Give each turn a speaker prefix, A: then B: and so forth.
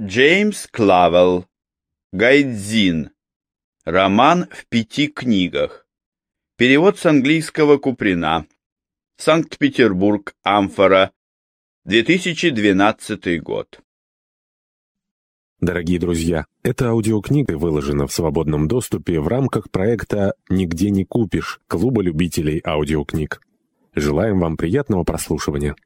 A: Джеймс Клавелл. Гайдзин. Роман в пяти книгах. Перевод с английского Куприна. Санкт-Петербург. Амфора. 2012 год.
B: Дорогие друзья, эта аудиокнига выложена в свободном доступе в рамках проекта «Нигде не купишь» Клуба любителей аудиокниг. Желаем вам приятного прослушивания.